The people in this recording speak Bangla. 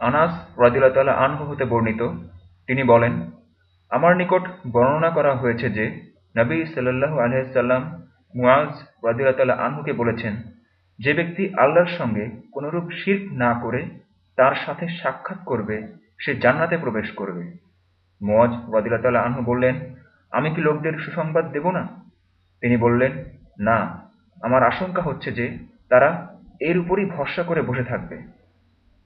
আনাস রাদিল্লা আনহু হতে বর্ণিত। তিনি বলেন, আমার নিকট বর্ণনা করা হয়েছে যে নবী সাল্লাহ আলহাম মুয়াজ রাদিল্লা আনহুকে বলেছেন, যে ব্যক্তি আল্লাহর সঙ্গে কোনরূপ শির্ক না করে তার সাথে সাক্ষাৎ করবে, সে জান্নাতে প্রবেশ করবে। মুআজ ওয়াদিল্লা আনহু বললেন, আমি কি লোকদের সুসংবাদ দেব না? তিনি বললেন, না, আমার আশঙ্কা হচ্ছে যে তারা এর উপরই ভরসা করে বসে থাকবে।